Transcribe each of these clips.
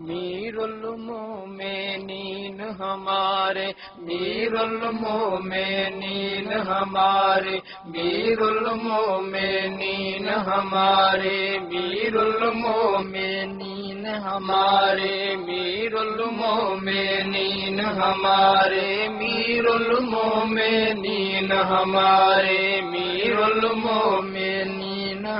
میر المومنین ہمارے میر المومنین ہمارے میر المومنین ہمارے میر المومنین ہمارے میر المومنین ہمارے میر المومنین ہمارے میر المومنین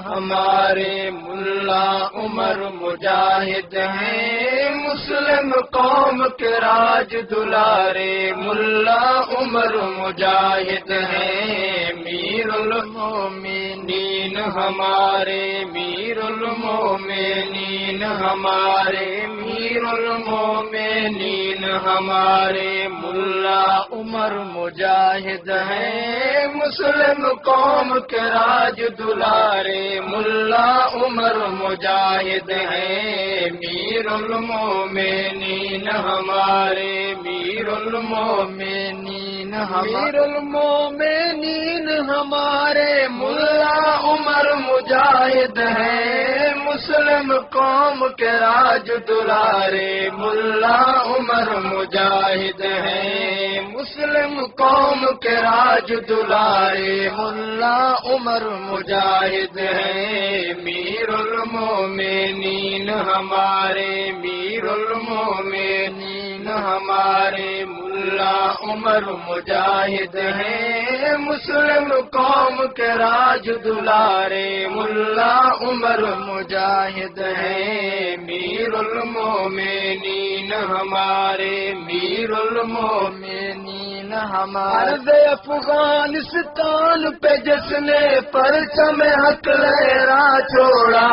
ہمارے ملا عمر مجاہد ہیں، مسلم قوم کے راج دلارے ملا عمر مجاہد ہیں۔ میر المومنین ہمارے میر المومنین ہمارے میر المومنین ہمارے ملا عمر مجاہد ہیں۔ مسلم قوم کے راج دلارے ملا عمر مجاہد ہیں میر المومنین ہمارے میر المومنین میر المومنین ہمارے ملا عمر مجاہد ہیں مسلم قوم کے راج دلارے ملا عمر مجاہد ہیں مسلم قوم کے راج دلارے ملا عمر مجاہد ہیں۔ میر المومنین ہمارے میر المومنین ہمارے ملا عمر مجاہد ہیں۔ مسلم قوم کے راج دلارے ملا عمر مجاہد ہیں۔ میر المومنین ہمارے میر المومنین ہمارے افغانستان پہ جس نے پرچم حق لہرا چھوڑا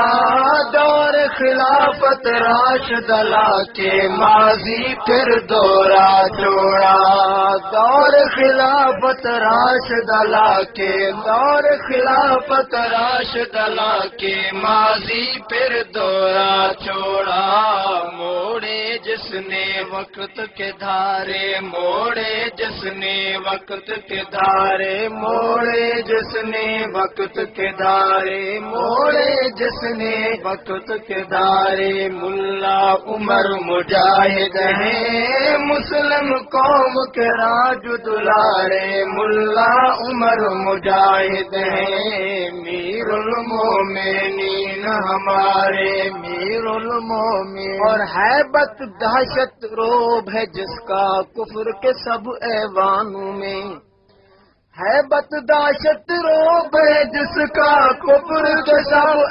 دور خلافت راشد لا کے ماضی پھر دورا چھوڑا دور خلافت راشد لا کے دور خلافت راشد لا کے ماضی پھر دورا چھوڑا موڑے جس جس نے وقت کے دھارے موڑے جس نے وقت کے دھارے موڑے جس نے وقت کے دھارے موڑے جس نے وقت کے دھارے ملا عمر مجاہد ہیں مسلم قوم کے راج دلارے ملا عمر مجاہد ہیں میر المومنین ہمارے میر المومن اور حیبت دہشت روب ہے جس کا کفر کے سب ایوانوں میں۔ ہے بت داشت روب ہے جس کا کفر کے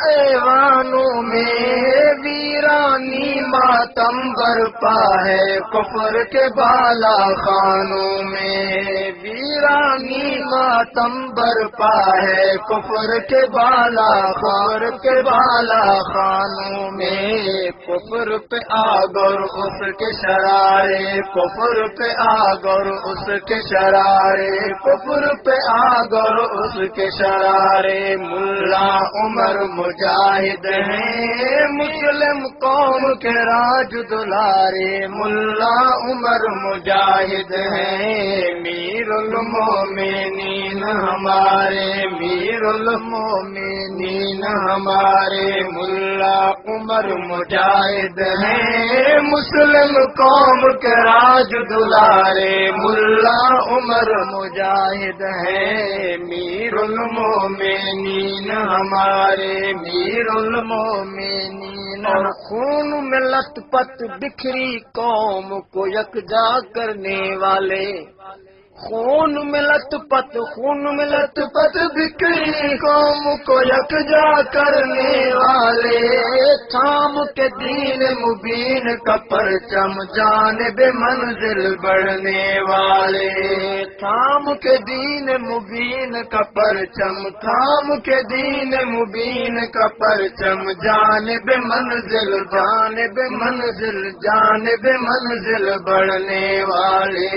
ایوانوں میں ویرانی ماتم برپا ہے کفر کے بالا خانوں میں ویرانی ماتم برپا ہے کفر کے بالا خور کے بالا خانوں میں کفر پہ آگر اس کے شرارے کفر پہ آگر اس کے شرارے کفر پہ آگر اس کے شرارے ملا عمر مجاہد ہیں۔ مسلم قوم کے راج دلارے ملا عمر مجاہد ہیں۔ میر المومنین ہمارے، میر المومنین ہمارے ملا عمر مجاہد ہیں۔ مسلم قوم کے راج دلارے ملا عمر مجاہد ہے۔ میر المومنین ہمارے میر المومنین اور خون میں لت پت بکھری قوم کو یکجا کرنے والے۔ خون ملت پت، خون ملت پت، بکری قوم کو یکجا کرنے والے۔ تھام کے دین مبین کا پرچم جان بے منزل بڑھنے والے۔ تھام کے دین مبین کا پرچم، تھام کے دین مبین کا پرچم جان بے منزل جان بے منزل جان بے منزل بڑھنے والے۔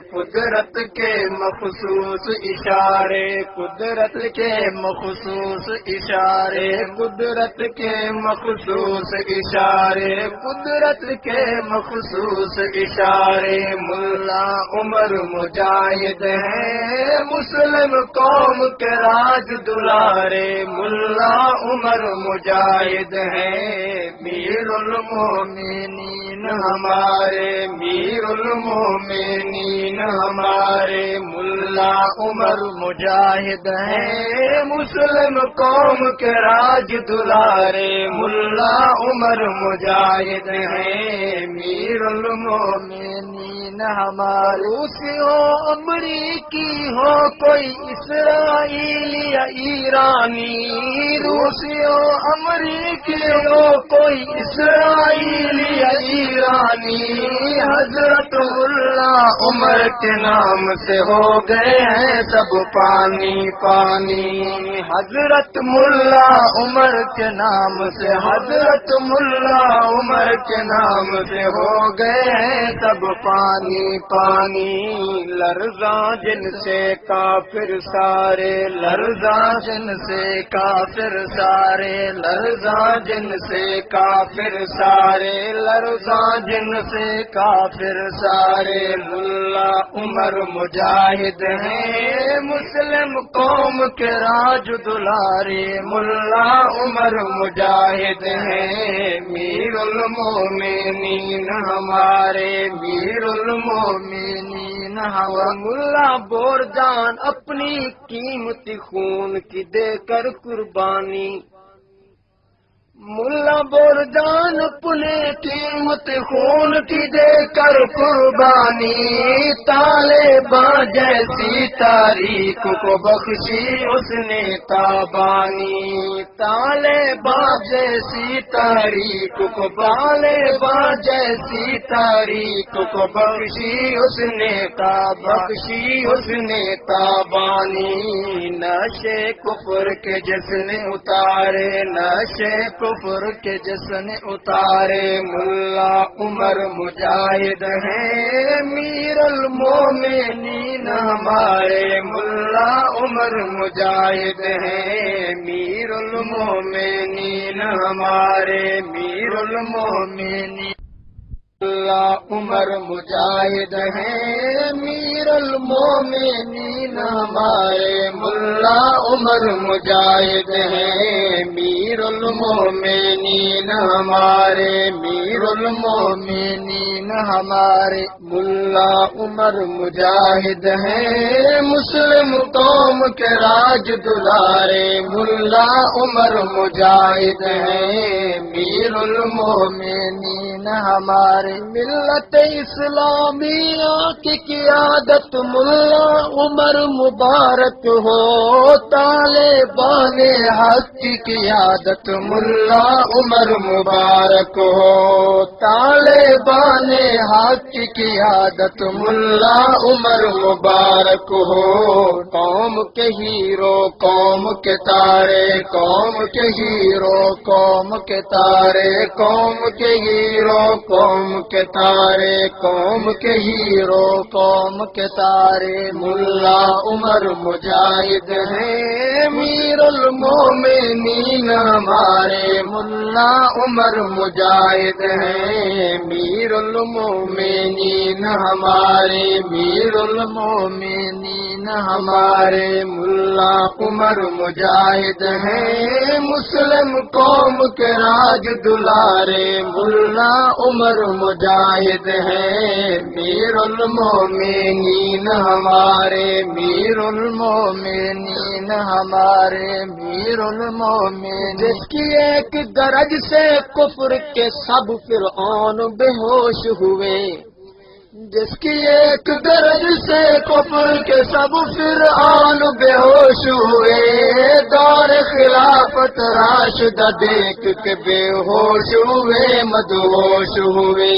قدرت قدرت کے مخصوص اشارے، قدرت کے مخصوص اشارے، قدرت کے مخصوص اشارے، قدرت کے مخصوص اشارے، ملا عمر مجاہد ہیں مسلم قوم کے راج دلارے، ملا عمر مجاہد ہیں میر المومنین ہمارے میر المومنین، ہمارے ملا عمر مجاہد ہیں، مسلم قوم کے راج دلارے ملا عمر مجاہد ہیں، میر المومنین ہمارے اسی ہو امریکی ہو، کوئی اسرائیلی یا ایرانی روسی ہو امریکی ہو، کوئی اسرائیلی یا ایرانی۔ حضرت اللہ عمر کے نام سے ہو گئے ہیں سب پانی پانی۔ حضرت ملا عمر کے نام سے، حضرت ملا عمر کے نام سے ہو گئے ہیں سب پانی۔ پانی لرزاں جن سے کافر سارے، لرزاں جن سے کافر سارے، لرزاں جن سے کافر سارے، لرزاں جن سے کافر سارے، ملا عمر مجاہد ہیں، مسلم قوم کے راج دلارے، ملا عمر مجاہد ہیں میر المومنین ہمارے میر المومنین ہوا ملا بور جان اپنی قیمتی خون کی دے کر قربانی۔ ملا بور جان اپنے قیمت خون کی دے کر قربانی، تالے جیسی تاریخ کو بخشی اس نے تابانی۔ تالے جیسی تاریخ کو بالے جیسی تاریخ کو بخشی اس نے تا، بخشی اس نے تابانی۔ نشے کفر کے جس نے اتارے، نشے کفر کے جسن اتارے ملا عمر مجاہد ہیں۔ میر المومنین ہمارے ملا عمر مجاہد ہیں۔ میر المومنین ہمارے میر المومنین عمر مجاہد ہیں، میر المومنین ہمارے ملا عمر مجاہد ہیں، میر المومنین ہمارے، میر المومنین ہمارے ملا عمر مجاہد ہیں۔ مسلم قوم کے راج دلارے ملا عمر مجاہد ہیں، میر المومنین ہمارے ملت اسلامیہ کی قیادت ملا، عمر مبارک ہو تالے بانے حق کی قیادت ملا، عمر مبارک ہو تالے بانے حق کی قیادت ملا، عمر مبارک ہو۔ قوم کے ہیرو، قوم کے تارے، قوم کے ہیرو، قوم کے تارے، قوم کے ہیرو، قوم کے تارے، قوم کے ہیرو، قوم کے تارے۔ ملا عمر مجاہد ہیں میر المومنین ہمارے۔ ملا عمر مجاہد ہیں میر المومنین ہمارے۔ میر المومنین ہمارے۔ ملا عمر مجاہد ہیں مسلم قوم کے راج دلارے۔ ملا عمر مجاہد ہیں میر المومنین ہمارے، میر المومنین ہمارے، میر المومن جس کی ایک گرج سے کفر کے سب فرعون بے ہوش ہوئے۔ جس کی ایک درج سے کفر کے سب پھر آن بے ہوش ہوئے دور خلافت راشد دیکھ کے بے ہوش ہوئے، مدہوش ہوئے۔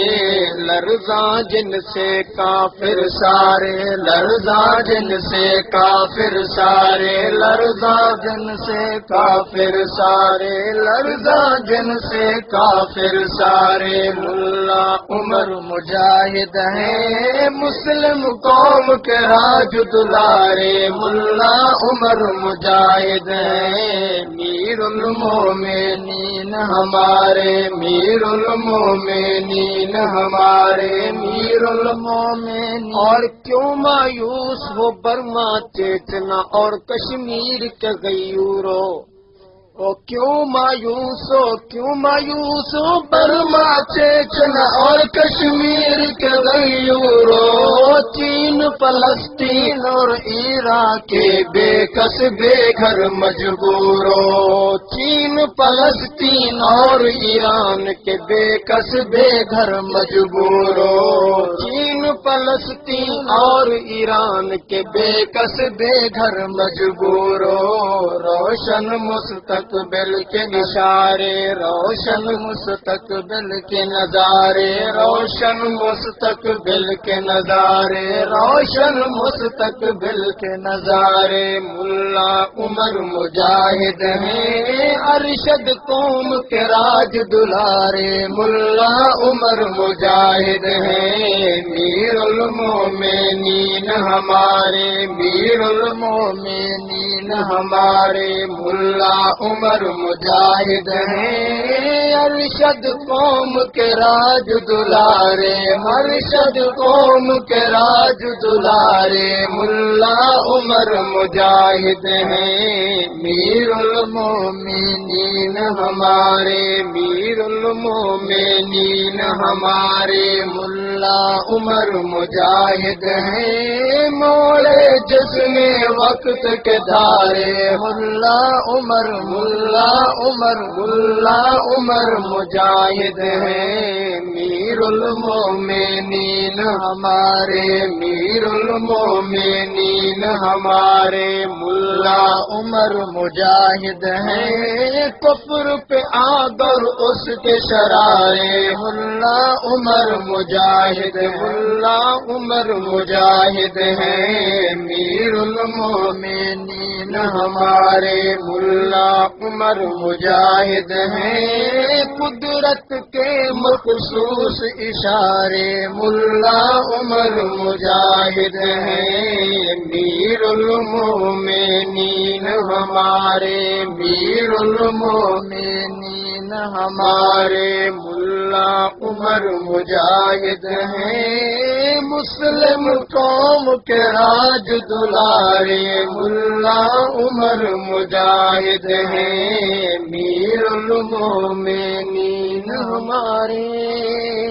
لرزاں جن سے کافر سارے، لرزاں جن سے کافر سارے، لرزاں جن سے کافر سارے، لرزاں جن سے کافر سارے۔ ملا عمر مجاہد ہیں ہیں مسلم قوم کے راج دلارے ملا عمر مجاہد ہیں۔ میر المومنین ہمارے میر المومنین ہمارے۔ میر المومنین۔ اور کیوں مایوس ہو برما چیتنا اور کشمیر کے غیورو او کیوں مایوس ہو؟ کیوں مایوس ہو؟ برما چیچنا اور کشمیر کے غیورو چین، فلسطین اور ایران کے بے کس بے گھر مجبورو چین، فلسطین اور ایران کے بے کس بے گھر مجبورو چین، فلسطین اور ایران کے بے کس بے گھر مجبورو روشن مستق مستقبل کے اشارے روشن مستقبل کے نظارے، روشن مستقبل کے نظارے، روشن مستقبل کے نظارے، ملا عمر مجاہد ہیں ارشد قوم کے راج دلارے، ملا عمر مجاہد ہیں میر المومنین ہمارے میر المومنین ہمارے، ملا عمر عمر مجاہد ہیں، ارشد قوم کے راج دلارے ارشد قوم کے راج دلارے، ملا عمر مجاہد ہیں۔ میر المومنین ہمارے، میر المومنین ہمارے، ملا عمر مجاہد ہیں۔ مولے جسم وقت کے دھارے، ملا عمر ملا عمر ملا عمر مجاہد ہیں۔ میر المومنین ہمارے میر المومنین ہمارے، ملا عمر مجاہد ہیں، کفر پہ آگر اس کے شرارے۔ ملا عمر مجاہد ملا عمر مجاہد ہیں۔ میر المومنین ہمارے، ملا عمر مجاہد ہیں۔ قدرت کے مخصوص اشارے ملا عمر مجاہد ہیں میر المومنین ہمارے میر المومنین ہمارے ملا عمر مجاہد ہیں۔ مسلم قوم کے راج دلارے ملا عمر مجاہد ہیں میر المومنین ہمارے۔